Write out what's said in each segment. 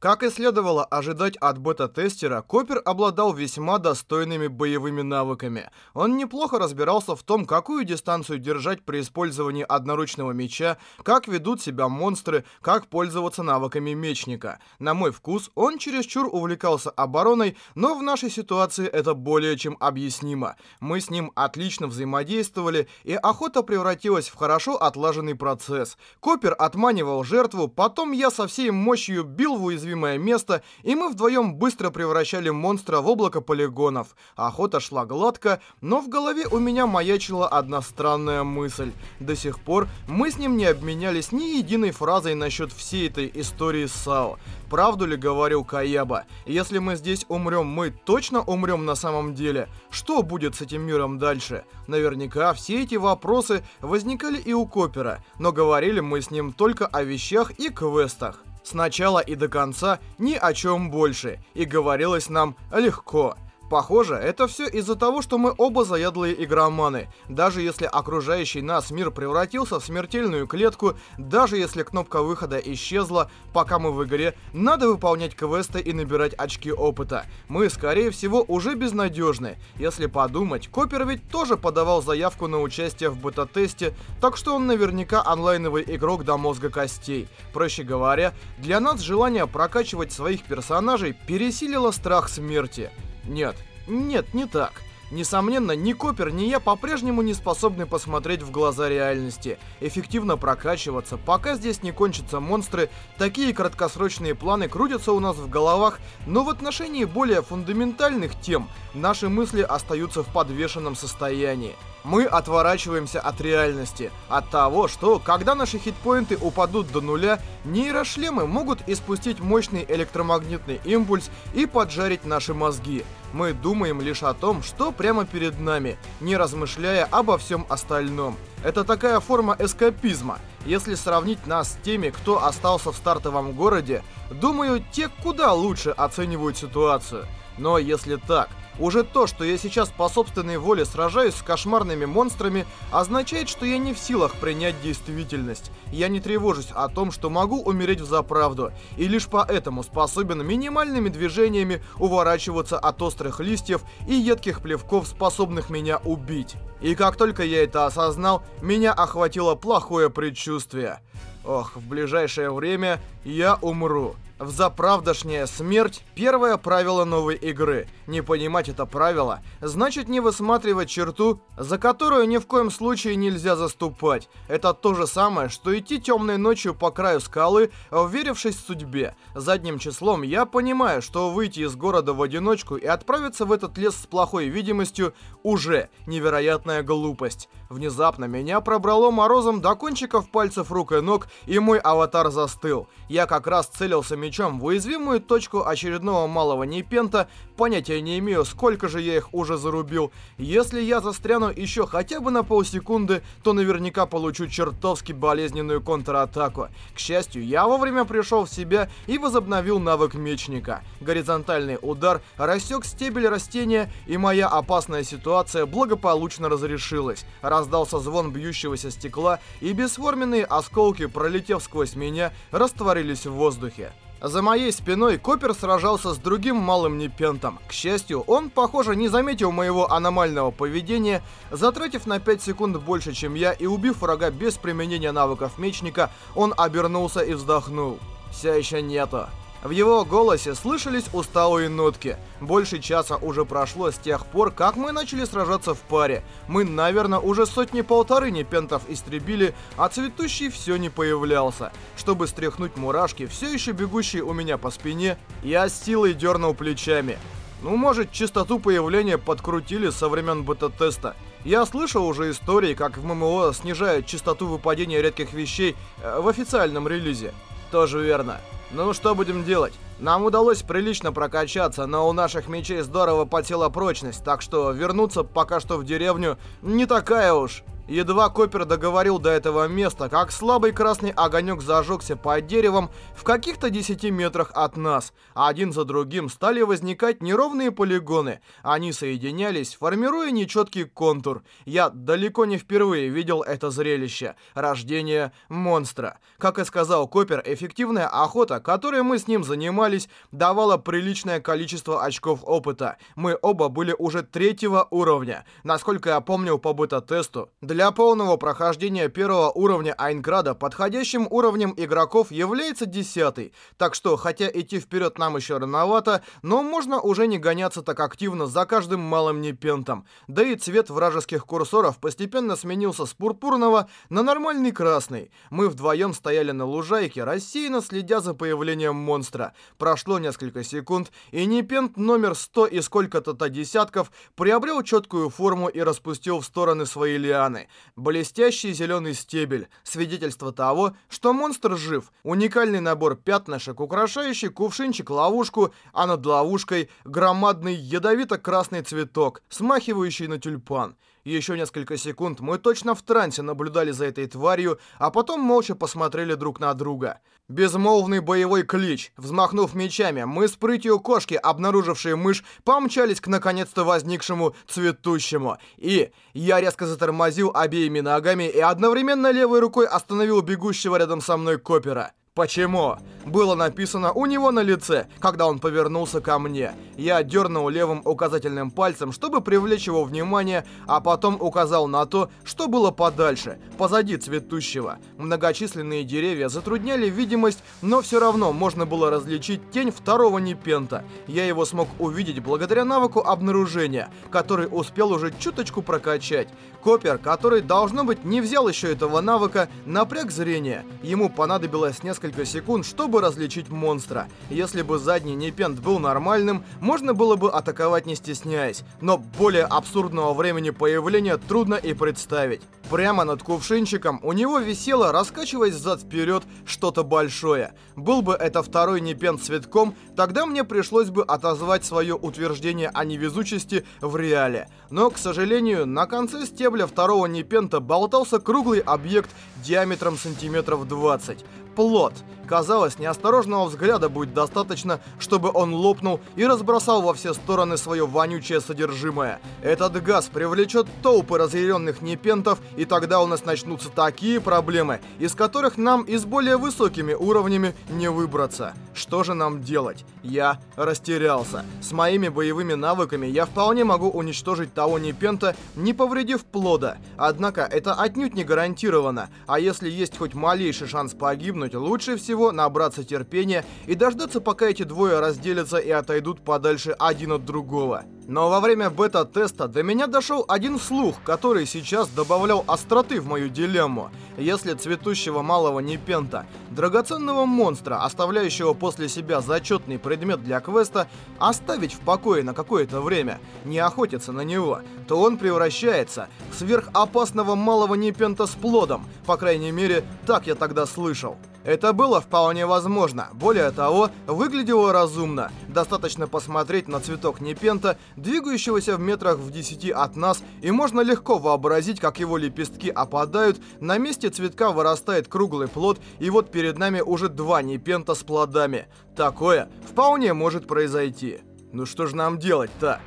Как и следовало ожидать от бета-тестера, Копер обладал весьма достойными боевыми навыками. Он неплохо разбирался в том, какую дистанцию держать при использовании одноручного меча, как ведут себя монстры, как пользоваться навыками мечника. На мой вкус, он чересчур увлекался обороной, но в нашей ситуации это более чем объяснимо. Мы с ним отлично взаимодействовали, и охота превратилась в хорошо отлаженный процесс. Копер отманивал жертву, потом я со всей мощью бил в уязвимость уязвимое место, и мы вдвоем быстро превращали монстра в облако полигонов. Охота шла гладко, но в голове у меня маячила одна странная мысль. До сих пор мы с ним не обменялись ни единой фразой насчет всей этой истории с САО. Правду ли говорил Каяба? Если мы здесь умрем, мы точно умрем на самом деле? Что будет с этим миром дальше? Наверняка все эти вопросы возникали и у Копера, но говорили мы с ним только о вещах и квестах. Сначала и до конца ни о чем больше, и говорилось нам легко – Похоже, это все из-за того, что мы оба заядлые игроманы. Даже если окружающий нас мир превратился в смертельную клетку, даже если кнопка выхода исчезла, пока мы в игре, надо выполнять квесты и набирать очки опыта. Мы, скорее всего, уже безнадежны. Если подумать, Копер ведь тоже подавал заявку на участие в бета-тесте, так что он наверняка онлайновый игрок до мозга костей. Проще говоря, для нас желание прокачивать своих персонажей пересилило страх смерти. Нет, нет, не так. Несомненно, ни Копер, ни я по-прежнему не способны посмотреть в глаза реальности, эффективно прокачиваться, пока здесь не кончатся монстры, такие краткосрочные планы крутятся у нас в головах, но в отношении более фундаментальных тем наши мысли остаются в подвешенном состоянии. Мы отворачиваемся от реальности, от того, что, когда наши хитпоинты упадут до нуля, нейрошлемы могут испустить мощный электромагнитный импульс и поджарить наши мозги. Мы думаем лишь о том, что прямо перед нами, не размышляя обо всем остальном. Это такая форма эскапизма. Если сравнить нас с теми, кто остался в стартовом городе, думаю, те куда лучше оценивают ситуацию. Но если так, уже то, что я сейчас по собственной воле сражаюсь с кошмарными монстрами, означает, что я не в силах принять действительность. Я не тревожусь о том, что могу умереть в заправду, и лишь поэтому способен минимальными движениями уворачиваться от острых листьев и едких плевков, способных меня убить. И как только я это осознал, меня охватило плохое предчувствие. Ох, в ближайшее время я умру. В заправдошняя смерть – первое правило новой игры. Не понимать это правило – значит не высматривать черту, за которую ни в коем случае нельзя заступать. Это то же самое, что идти темной ночью по краю скалы, уверившись в судьбе. Задним числом я понимаю, что выйти из города в одиночку и отправиться в этот лес с плохой видимостью уже невероятная глупость. Внезапно меня пробрало морозом до кончиков пальцев рук и ног, и мой аватар застыл. Я как раз целился мечом в уязвимую точку очередного малого непента, понятия не имею, сколько же я их уже зарубил. Если я застряну еще хотя бы на полсекунды, то наверняка получу чертовски болезненную контратаку. К счастью, я вовремя пришел в себя и возобновил навык мечника. Горизонтальный удар рассек стебель растения, и моя опасная ситуация благополучно разрешилась раздался звон бьющегося стекла, и бесформенные осколки, пролетев сквозь меня, растворились в воздухе. За моей спиной Копер сражался с другим малым непентом. К счастью, он, похоже, не заметил моего аномального поведения, затратив на 5 секунд больше, чем я, и убив врага без применения навыков мечника, он обернулся и вздохнул. «Все еще нету». В его голосе слышались усталые нотки. Больше часа уже прошло с тех пор, как мы начали сражаться в паре. Мы, наверное, уже сотни-полторы непентов истребили, а цветущий все не появлялся. Чтобы стряхнуть мурашки, все еще бегущие у меня по спине, я с силой дернул плечами. Ну, может, частоту появления подкрутили со времен бета-теста. Я слышал уже истории, как в ММО снижают частоту выпадения редких вещей э, в официальном релизе. Тоже верно. Ну, что будем делать? Нам удалось прилично прокачаться, но у наших мечей здорово потела прочность, так что вернуться пока что в деревню не такая уж. Едва Копер договорил до этого места, как слабый красный огонек зажегся под деревом в каких-то 10 метрах от нас. Один за другим стали возникать неровные полигоны. Они соединялись, формируя нечеткий контур. Я далеко не впервые видел это зрелище. Рождение монстра. Как и сказал Копер, эффективная охота, которой мы с ним занимались, давала приличное количество очков опыта. Мы оба были уже третьего уровня. Насколько я помню по бета-тесту, для для полного прохождения первого уровня Айнкрада подходящим уровнем игроков является десятый, так что, хотя идти вперед нам еще рановато, но можно уже не гоняться так активно за каждым малым непентом. Да и цвет вражеских курсоров постепенно сменился с пурпурного на нормальный красный. Мы вдвоем стояли на лужайке, рассеянно следя за появлением монстра. Прошло несколько секунд, и непент номер 100 и сколько-то-то десятков приобрел четкую форму и распустил в стороны свои лианы. Блестящий зеленый стебель. Свидетельство того, что монстр жив. Уникальный набор пятнышек, украшающий кувшинчик-ловушку, а над ловушкой громадный ядовито-красный цветок, смахивающий на тюльпан. Еще несколько секунд мы точно в трансе наблюдали за этой тварью, а потом молча посмотрели друг на друга. Безмолвный боевой клич. Взмахнув мечами, мы с прытью кошки, обнаружившие мышь, помчались к наконец-то возникшему цветущему. И я резко затормозил обеими ногами и одновременно левой рукой остановил бегущего рядом со мной Копера. «Почему?» Было написано у него на лице, когда он повернулся ко мне. Я дернул левым указательным пальцем, чтобы привлечь его внимание, а потом указал на то, что было подальше, позади цветущего. Многочисленные деревья затрудняли видимость, но все равно можно было различить тень второго Непента. Я его смог увидеть благодаря навыку обнаружения, который успел уже чуточку прокачать. Копер, который, должно быть, не взял еще этого навыка, напряг зрение. Ему понадобилось несколько несколько секунд, чтобы различить монстра. Если бы задний Непент был нормальным, можно было бы атаковать не стесняясь, но более абсурдного времени появления трудно и представить. Прямо над кувшинчиком у него висело, раскачиваясь взад-вперед, что-то большое. Был бы это второй Непент цветком, тогда мне пришлось бы отозвать свое утверждение о невезучести в реале. Но, к сожалению, на конце стебля второго Непента болтался круглый объект диаметром сантиметров 20 плод. Казалось, неосторожного взгляда будет достаточно, чтобы он лопнул и разбросал во все стороны свое вонючее содержимое. Этот газ привлечет толпы разъяренных непентов, и тогда у нас начнутся такие проблемы, из которых нам и с более высокими уровнями не выбраться. Что же нам делать? Я растерялся. С моими боевыми навыками я вполне могу уничтожить того непента, не повредив плода. Однако это отнюдь не гарантировано, а если есть хоть малейший шанс погибнуть, лучше всего всего набраться терпения и дождаться, пока эти двое разделятся и отойдут подальше один от другого. Но во время бета-теста до меня дошел один слух, который сейчас добавлял остроты в мою дилемму. Если цветущего малого Непента, драгоценного монстра, оставляющего после себя зачетный предмет для квеста, оставить в покое на какое-то время, не охотиться на него, то он превращается в сверхопасного малого Непента с плодом, по крайней мере, так я тогда слышал. Это было вполне возможно. Более того, выглядело разумно. Достаточно посмотреть на цветок Непента, двигающегося в метрах в 10 от нас, и можно легко вообразить, как его лепестки опадают, на месте цветка вырастает круглый плод, и вот перед нами уже два Непента с плодами. Такое вполне может произойти. Ну что же нам делать-то?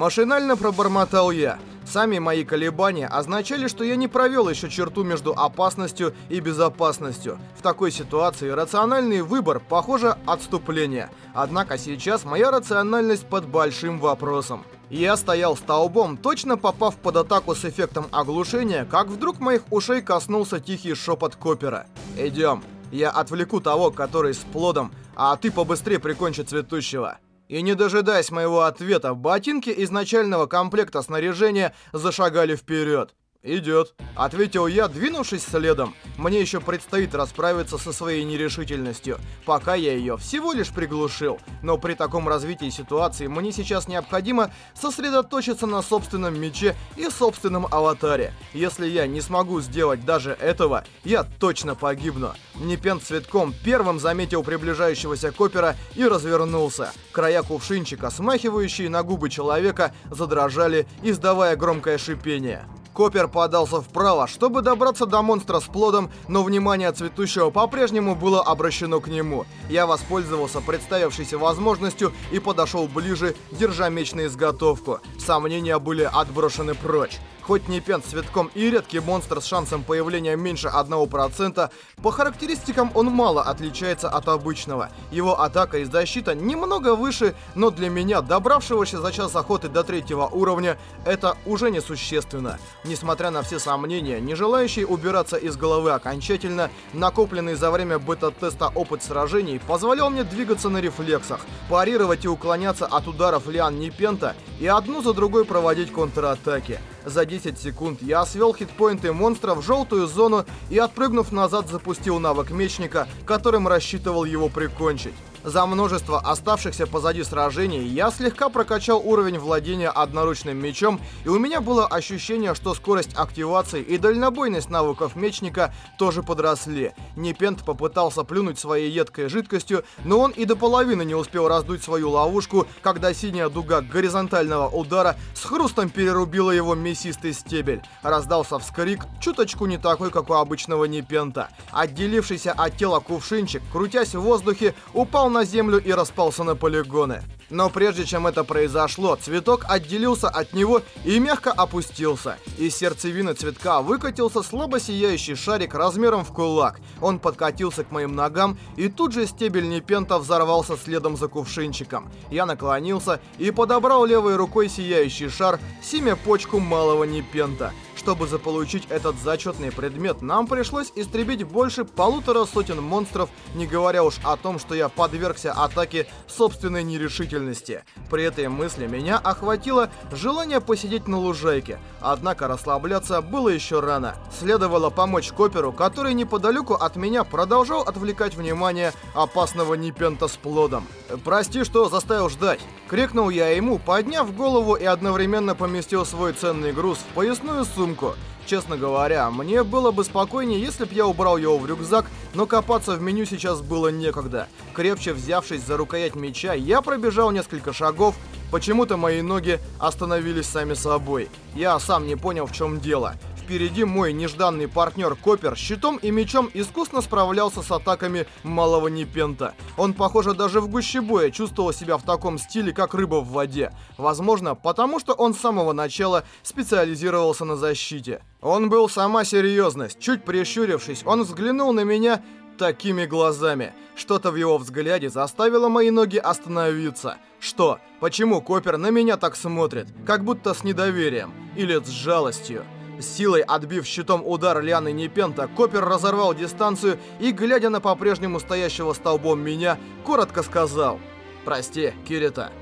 Машинально пробормотал я. Сами мои колебания означали, что я не провел еще черту между опасностью и безопасностью. В такой ситуации рациональный выбор, похоже, отступление. Однако сейчас моя рациональность под большим вопросом. Я стоял столбом, точно попав под атаку с эффектом оглушения, как вдруг моих ушей коснулся тихий шепот Копера. «Идем, я отвлеку того, который с плодом, а ты побыстрее прикончи цветущего». И не дожидаясь моего ответа, ботинки изначального комплекта снаряжения зашагали вперед. «Идет», — ответил я, двинувшись следом. Мне еще предстоит расправиться со своей нерешительностью. Пока я ее всего лишь приглушил. Но при таком развитии ситуации мне сейчас необходимо сосредоточиться на собственном мече и собственном аватаре. Если я не смогу сделать даже этого, я точно погибну. Непен цветком первым заметил приближающегося Копера и развернулся. Края кувшинчика, смахивающие на губы человека, задрожали, издавая громкое шипение. Копер подался вправо, чтобы добраться до монстра с плодом, но внимание цветущего по-прежнему было обращено к нему. Я воспользовался представившейся возможностью и подошел ближе, держа меч на изготовку. Сомнения были отброшены прочь. Хоть не пент с цветком и редкий монстр с шансом появления меньше 1%, по характеристикам он мало отличается от обычного. Его атака и защита немного выше, но для меня, добравшегося за час охоты до третьего уровня, это уже несущественно. Несмотря на все сомнения, не желающий убираться из головы окончательно, накопленный за время бета-теста опыт сражений позволял мне двигаться на рефлексах, парировать и уклоняться от ударов Лиан Непента и одну за другой проводить контратаки. За 10 секунд я свел хитпоинты монстра в желтую зону и, отпрыгнув назад, запустил навык мечника, которым рассчитывал его прикончить. За множество оставшихся позади сражений я слегка прокачал уровень владения одноручным мечом, и у меня было ощущение, что скорость активации и дальнобойность навыков мечника тоже подросли. Непент попытался плюнуть своей едкой жидкостью, но он и до половины не успел раздуть свою ловушку, когда синяя дуга горизонтального удара с хрустом перерубила его мясистый стебель. Раздался вскрик, чуточку не такой, как у обычного Непента. Отделившийся от тела кувшинчик, крутясь в воздухе, упал на землю и распался на полигоны. Но прежде чем это произошло, цветок отделился от него и мягко опустился. Из сердцевины цветка выкатился слабо сияющий шарик размером в кулак. Он подкатился к моим ногам, и тут же стебель Непента взорвался следом за кувшинчиком. Я наклонился и подобрал левой рукой сияющий шар, семя почку малого Непента. Чтобы заполучить этот зачетный предмет, нам пришлось истребить больше полутора сотен монстров, не говоря уж о том, что я подвергся атаке собственной нерешительности. При этой мысли меня охватило желание посидеть на лужайке, однако расслабляться было еще рано. Следовало помочь Коперу, который неподалеку от меня продолжал отвлекать внимание опасного Непента с плодом. «Прости, что заставил ждать!» — крикнул я ему, подняв голову и одновременно поместил свой ценный груз в поясную сумку, сумку. Честно говоря, мне было бы спокойнее, если б я убрал его в рюкзак, но копаться в меню сейчас было некогда. Крепче взявшись за рукоять меча, я пробежал несколько шагов, Почему-то мои ноги остановились сами собой. Я сам не понял, в чем дело впереди мой нежданный партнер Копер щитом и мечом искусно справлялся с атаками малого Непента. Он, похоже, даже в гуще боя чувствовал себя в таком стиле, как рыба в воде. Возможно, потому что он с самого начала специализировался на защите. Он был сама серьезность. Чуть прищурившись, он взглянул на меня такими глазами. Что-то в его взгляде заставило мои ноги остановиться. Что? Почему Копер на меня так смотрит? Как будто с недоверием. Или с жалостью. Силой отбив щитом удар Лианы Непента, Копер разорвал дистанцию и, глядя на по-прежнему стоящего столбом меня, коротко сказал «Прости, Кирита».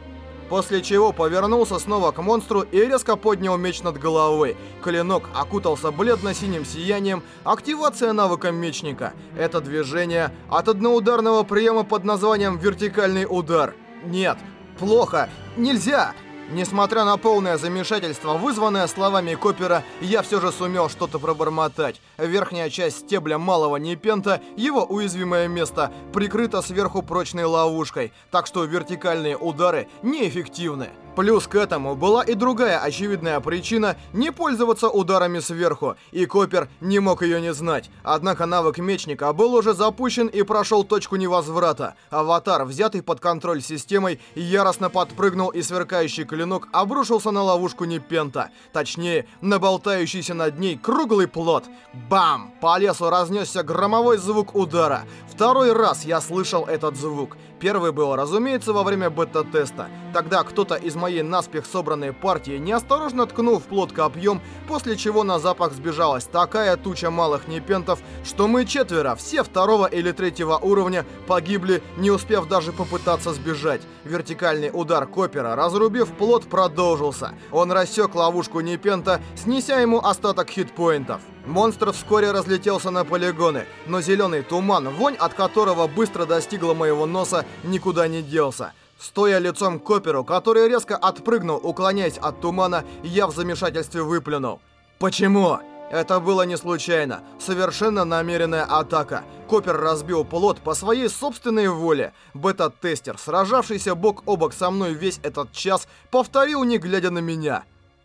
После чего повернулся снова к монстру и резко поднял меч над головой. Клинок окутался бледно-синим сиянием, активация навыка мечника. Это движение от одноударного приема под названием «Вертикальный удар». Нет, плохо, нельзя! Несмотря на полное замешательство, вызванное словами Копера, я все же сумел что-то пробормотать. Верхняя часть стебля малого Непента, его уязвимое место, прикрыта сверху прочной ловушкой, так что вертикальные удары неэффективны. Плюс к этому была и другая очевидная причина не пользоваться ударами сверху, и Копер не мог ее не знать. Однако навык мечника был уже запущен и прошел точку невозврата. Аватар, взятый под контроль системой, яростно подпрыгнул и сверкающий клинок обрушился на ловушку Непента. Точнее, на болтающийся над ней круглый плод. Бам! По лесу разнесся громовой звук удара. Второй раз я слышал этот звук. Первый был, разумеется, во время бета-теста. Тогда кто-то из моей наспех собранной партии неосторожно ткнул в плот копьем, после чего на запах сбежалась такая туча малых непентов, что мы четверо, все второго или третьего уровня, погибли, не успев даже попытаться сбежать. Вертикальный удар Копера, разрубив плот, продолжился. Он рассек ловушку непента, снеся ему остаток хитпоинтов. Монстр вскоре разлетелся на полигоны, но зеленый туман, вонь от которого быстро достигла моего носа, никуда не делся. Стоя лицом к Коперу, который резко отпрыгнул, уклоняясь от тумана, я в замешательстве выплюнул. «Почему?» Это было не случайно. Совершенно намеренная атака. Копер разбил плот по своей собственной воле. Бета-тестер, сражавшийся бок о бок со мной весь этот час, повторил, не глядя на меня.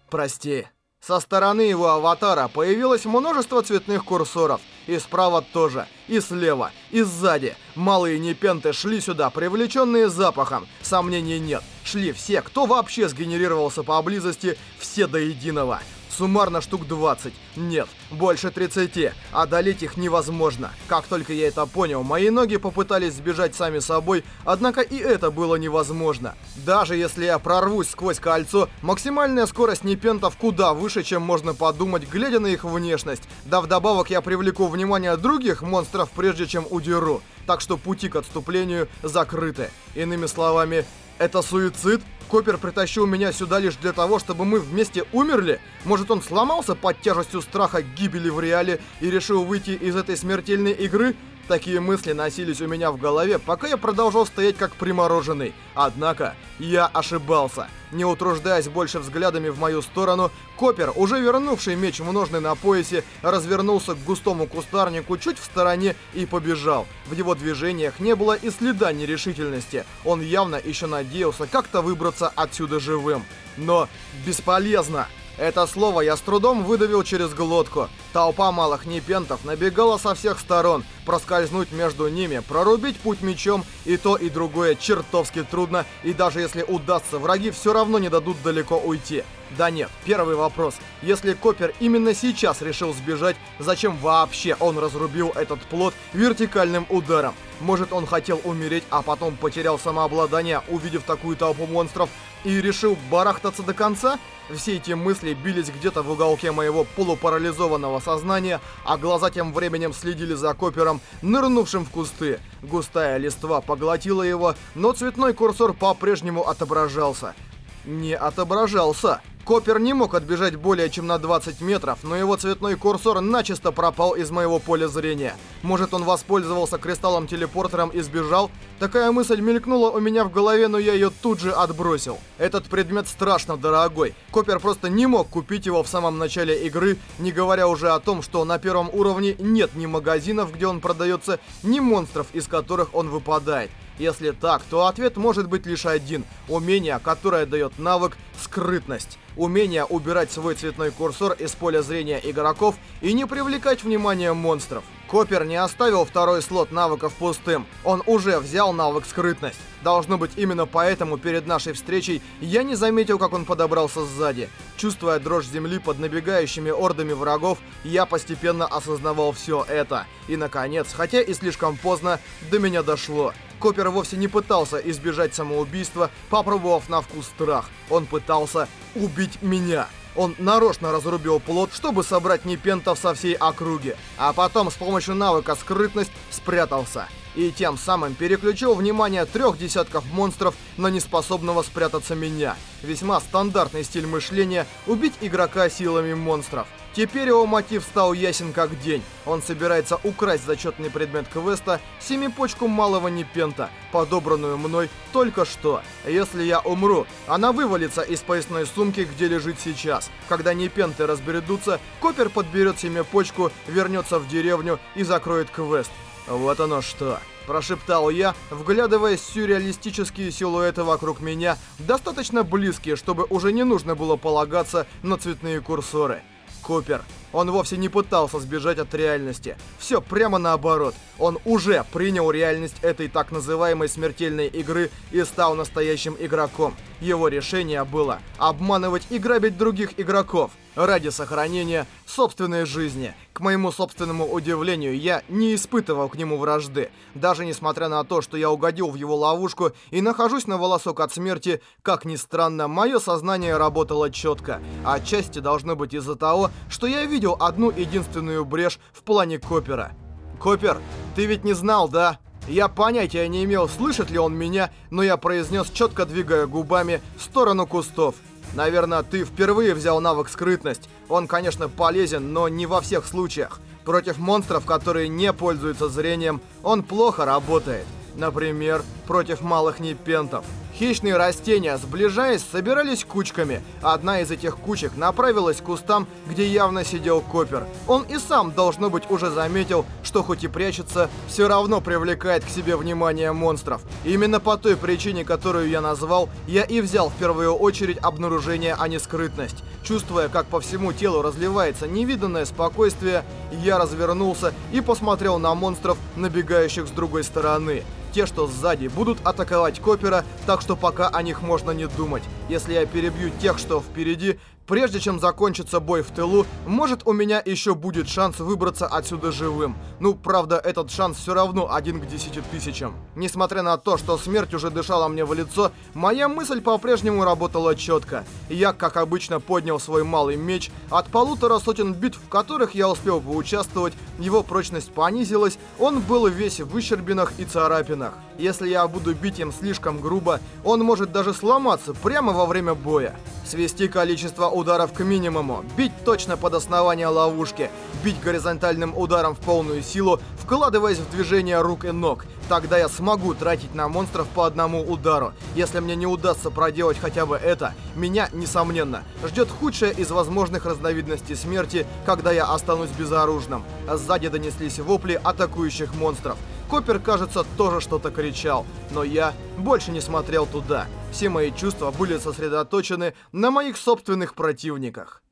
«Прости». Со стороны его аватара появилось множество цветных курсоров. И справа тоже, и слева, и сзади. Малые непенты шли сюда, привлеченные запахом. Сомнений нет. Шли все, кто вообще сгенерировался поблизости, все до единого. Суммарно штук 20. Нет, больше 30. Одолеть их невозможно. Как только я это понял, мои ноги попытались сбежать сами собой, однако и это было невозможно. Даже если я прорвусь сквозь кольцо, максимальная скорость непентов куда выше, чем можно подумать, глядя на их внешность. Да вдобавок я привлеку внимание других монстров, прежде чем удеру. Так что пути к отступлению закрыты. Иными словами, это суицид? Копер притащил меня сюда лишь для того, чтобы мы вместе умерли? Может, он сломался под тяжестью страха гибели в реале и решил выйти из этой смертельной игры? Такие мысли носились у меня в голове, пока я продолжал стоять как примороженный. Однако, я ошибался. Не утруждаясь больше взглядами в мою сторону, Копер, уже вернувший меч в ножны на поясе, развернулся к густому кустарнику чуть в стороне и побежал. В его движениях не было и следа нерешительности. Он явно еще надеялся как-то выбраться отсюда живым. Но бесполезно. Это слово я с трудом выдавил через глотку. Толпа малых непентов набегала со всех сторон. Проскользнуть между ними, прорубить путь мечом и то и другое чертовски трудно. И даже если удастся, враги все равно не дадут далеко уйти. Да нет, первый вопрос. Если Копер именно сейчас решил сбежать, зачем вообще он разрубил этот плод вертикальным ударом? Может он хотел умереть, а потом потерял самообладание, увидев такую толпу монстров, и решил барахтаться до конца? Все эти мысли бились где-то в уголке моего полупарализованного сознания, а глаза тем временем следили за Копером, нырнувшим в кусты. Густая листва поглотила его, но цветной курсор по-прежнему отображался. Не отображался. Копер не мог отбежать более чем на 20 метров, но его цветной курсор начисто пропал из моего поля зрения. Может, он воспользовался кристаллом-телепортером и сбежал? Такая мысль мелькнула у меня в голове, но я ее тут же отбросил. Этот предмет страшно дорогой. Копер просто не мог купить его в самом начале игры, не говоря уже о том, что на первом уровне нет ни магазинов, где он продается, ни монстров, из которых он выпадает. Если так, то ответ может быть лишь один. Умение, которое дает навык «Скрытность». Умение убирать свой цветной курсор из поля зрения игроков и не привлекать внимание монстров. Копер не оставил второй слот навыков пустым. Он уже взял навык «Скрытность». Должно быть, именно поэтому перед нашей встречей я не заметил, как он подобрался сзади. Чувствуя дрожь земли под набегающими ордами врагов, я постепенно осознавал все это. И, наконец, хотя и слишком поздно, до меня дошло. Копер вовсе не пытался избежать самоубийства, попробовав на вкус страх. Он пытался убить меня. Он нарочно разрубил плод, чтобы собрать непентов со всей округи, а потом с помощью навыка скрытность спрятался. И тем самым переключил внимание трех десятков монстров на неспособного спрятаться меня. Весьма стандартный стиль мышления – убить игрока силами монстров. Теперь его мотив стал ясен как день. Он собирается украсть зачетный предмет квеста семипочку малого Непента, подобранную мной только что. Если я умру, она вывалится из поясной сумки, где лежит сейчас. Когда Непенты разбередутся, Копер подберет семипочку, вернется в деревню и закроет квест. Вот оно что. Прошептал я, вглядываясь в сюрреалистические силуэты вокруг меня, достаточно близкие, чтобы уже не нужно было полагаться на цветные курсоры. Купер. Он вовсе не пытался сбежать от реальности. Все прямо наоборот. Он уже принял реальность этой так называемой смертельной игры и стал настоящим игроком. Его решение было обманывать и грабить других игроков ради сохранения собственной жизни. К моему собственному удивлению, я не испытывал к нему вражды. Даже несмотря на то, что я угодил в его ловушку и нахожусь на волосок от смерти, как ни странно, мое сознание работало четко. Отчасти должно быть из-за того, что я видел одну единственную брешь в плане Копера. «Копер, ты ведь не знал, да?» Я понятия не имел, слышит ли он меня, но я произнес, четко двигая губами, в сторону кустов. Наверное, ты впервые взял навык скрытность. Он, конечно, полезен, но не во всех случаях. Против монстров, которые не пользуются зрением, он плохо работает. Например, против малых непентов. Хищные растения, сближаясь, собирались кучками. Одна из этих кучек направилась к кустам, где явно сидел Копер. Он и сам, должно быть, уже заметил, что хоть и прячется, все равно привлекает к себе внимание монстров. Именно по той причине, которую я назвал, я и взял в первую очередь обнаружение, а не скрытность. Чувствуя, как по всему телу разливается невиданное спокойствие, я развернулся и посмотрел на монстров, набегающих с другой стороны. Те, что сзади, будут атаковать Копера, так что пока о них можно не думать. Если я перебью тех, что впереди, Прежде чем закончится бой в тылу, может у меня еще будет шанс выбраться отсюда живым. Ну, правда, этот шанс все равно один к десяти тысячам. Несмотря на то, что смерть уже дышала мне в лицо, моя мысль по-прежнему работала четко. Я, как обычно, поднял свой малый меч. От полутора сотен битв, в которых я успел поучаствовать, его прочность понизилась, он был весь в выщербинах и царапинах. Если я буду бить им слишком грубо, он может даже сломаться прямо во время боя. Свести количество ударов к минимуму, бить точно под основание ловушки, бить горизонтальным ударом в полную силу, вкладываясь в движение рук и ног. Тогда я смогу тратить на монстров по одному удару. Если мне не удастся проделать хотя бы это, меня, несомненно, ждет худшая из возможных разновидностей смерти, когда я останусь безоружным. Сзади донеслись вопли атакующих монстров. Копер, кажется, тоже что-то кричал, но я больше не смотрел туда. Все мои чувства были сосредоточены на моих собственных противниках.